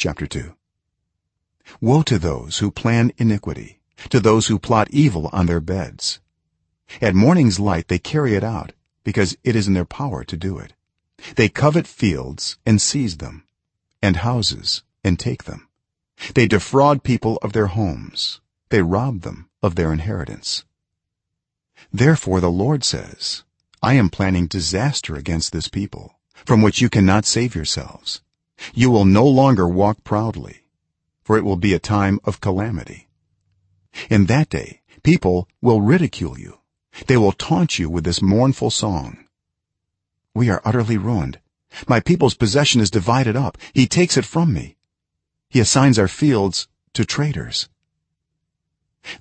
chapter 2 woe to those who plan iniquity to those who plot evil on their beds. At morning's light they carry it out because it is in their power to do it. They covet fields and seize them and houses and take them. They defraud people of their homes. They rob them of their inheritance. Therefore the lord says i am planning disaster against this people from which you cannot save yourselves you will no longer walk proudly for it will be a time of calamity. In that day people will ridicule you. They will taunt you with this mournful song. We are utterly ruined. My people's possession is divided up. He takes it from me. He assigns our fields to traders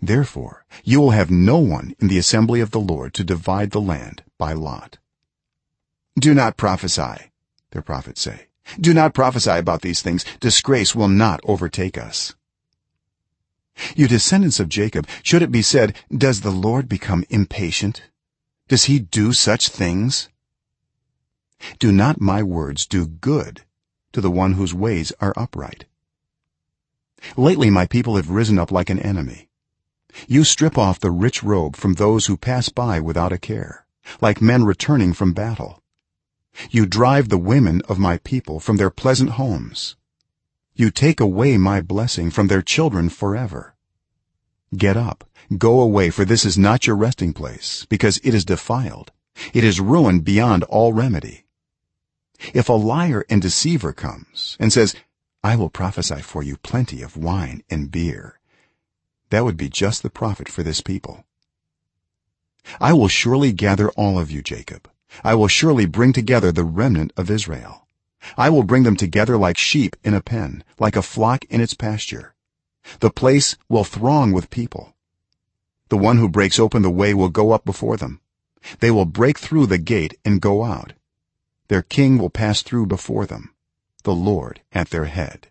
therefore you will have no one in the assembly of the lord to divide the land by lot. Do not prophesy their prophets say do not prophesy about these things. Disgrace will not overtake us. You descendants of jacob should it be said does the lord become impatient? Does he do such things? Do not my words do good to the one whose ways are upright? Lately my people have risen up like an enemy. You strip off the rich robe from those who pass by without a care like men returning from battle you drive the women of my people from their pleasant homes. You take away my blessing from their children forever. Get up. Go away for this is not your resting place because it is defiled. It is ruined beyond all remedy. If a liar and deceiver comes and says i will prophesy for you plenty of wine and beer that would be just the prophet for this people. I will surely gather all of you jacob i will surely bring together the remnant of israel. I will bring them together like sheep in a pen like a flock in its pasture. The place will throng with people. The one who breaks open the way will go up before them. They will break through the gate and go out. Their king will pass through before them the lord at their head